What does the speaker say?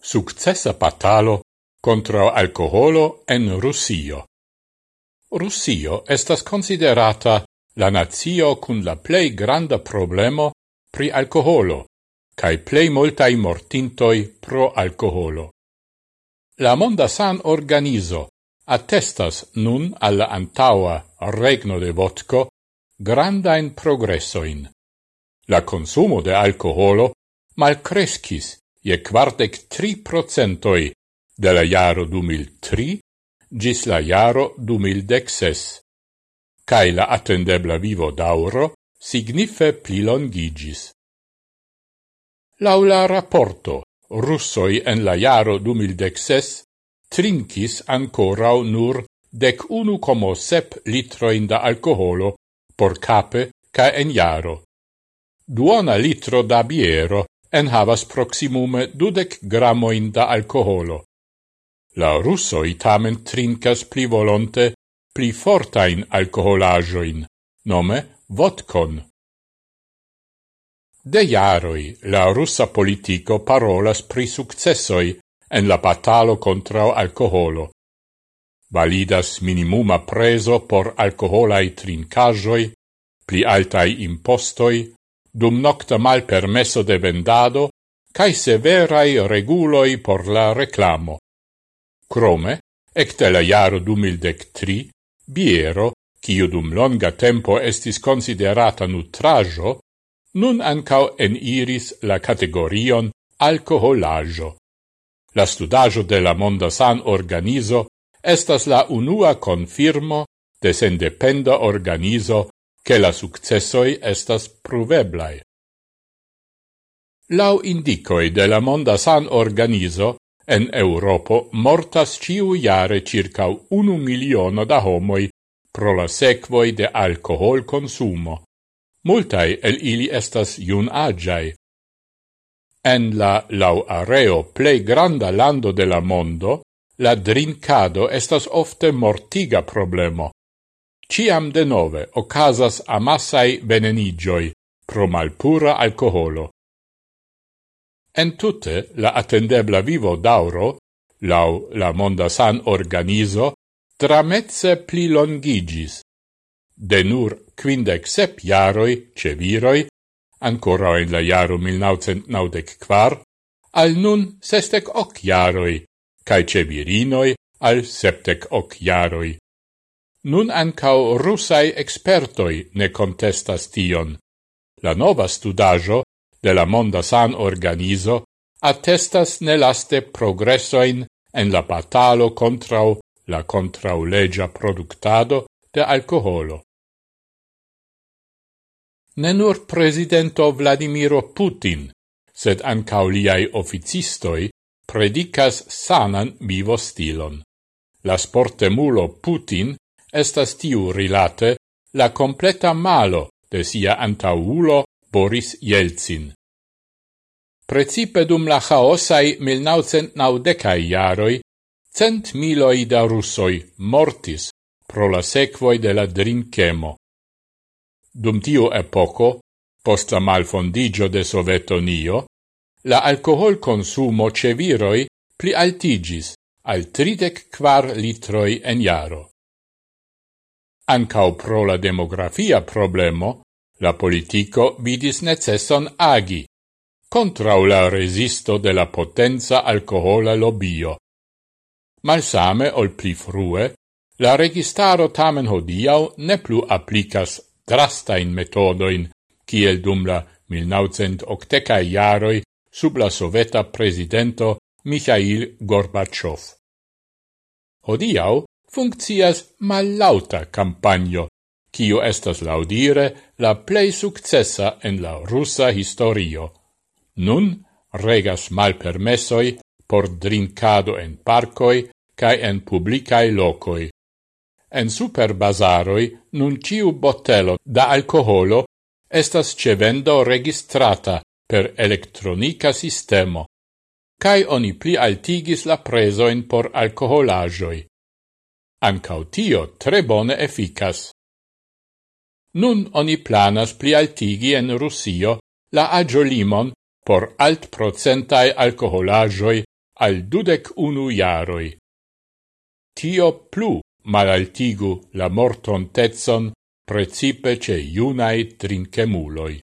successa batalo contra alcoholo en Russio. Russio estas considerata la nazio cun la plei granda problemo pri alcoholo, cae plei multai mortintoi pro alcoholo. La Monda San Organizo attestas nun alla antaua regno de vodco grandain progressoin. La consumo de alcoholo malcrescis je quartec tri procentoi de la jaro 2003 gis la jaro 2016, cae la attendebla vivo d'auro signife plilongigis. Laula rapporto, russoi en la jaro 2016 trinkis ancorau nur dec unu como sep litroin da alcoholo por cape ca en jaro. Duona litro da biero en havas proximume dudec gramoin da alcoholo. La russoi tamen trincas pli volonte pli fortain alcoholajoin, nome vodkon. De jaroi la russa politico parolas pri successoi en la batalo contra alcoholo. Validas minimuma preso por alcoholai trincajoi, pli altai impostoi, dum nocta mal permesso de vendado, cae severai reguloi por la reclamo. Crome, ecte la jaro dumildec tri, biero, quiu dum longa tempo estis considerata nutrajo, nun ancao eniris la categorion alcoholajo. La studajo de la Monda San Organizo estas la unua confirmo de sendependa organizo che la successoi estas pruveblai. Lau indicoi de la Monda San Organizo, en Europo mortas ciu jare circa unu miliono da homoi pro la sequoi de alcohol consumo. Multai el ili estas jun agiai. En la lau areo plei granda lando de la mondo, la drincado estas ofte mortiga problemo ciam de nove ocasas amassai venenigioi pro malpura alcoholo. En tutte la attendebla vivo dauro, lau la monda san organizo, tramezze pli longigis. De nur quindec sep jaroi, ce viroi, ancora in la jaro 1994, al nun sestec hoc jaroi, cae ce virinoi al septec hoc jaroi. Nun ancao russai expertoi ne contestas tion. La nova studajo de la Monda San Organizo attestas nelaste progressoin en la batalo contrau la contraulegia productado de alcoholo. Ne nur presidento Vladimiro Putin, sed ancao liai officistoi predicas sanan vivo stilon. La sportemulo Putin estas tiu rilate la completa malo de sia antaulo Boris Jeltsin. Precipe dum la chaosai 1990-ai jaroi, cent miloi da russoi mortis pro la sequoi de la drinkemo. Dum tiu epoco, post la malfondigio de Sovetonio, la alcohol consumo ce viroi pli altigis al tridec quar litroi en jaro ancao pro la demografia problemo, la politico vidis necesson agi, contrau la resisto de la potenza alcohola lobio. Malsame ol pli frue, la registaro tamen hodiau ne plu applicas drastain metodoin, kiel dum la 1980 jaroi sub la soveta presidento Mikhail Gorbachev. Hodiau, funccias mallauta campagno, kiu estas laudire la plei successa en la russa historio. Nun regas malpermesoi por drinkado en parcoi cae en publicae locoi. En superbazaroi nun ciu botelo da alcoholo estas cevendo registrata per electronica sistemo, cae oni pli altigis la presoin por alcoholajoi. Ancau tio tre bone efficas. Nun oni planas pli altigi en Rusio la agiolimon por alt procentai alcoholajoi al dudec unu jaroi. Tio plu malaltigu la morton tezon precipe ce iunai trincemuloi.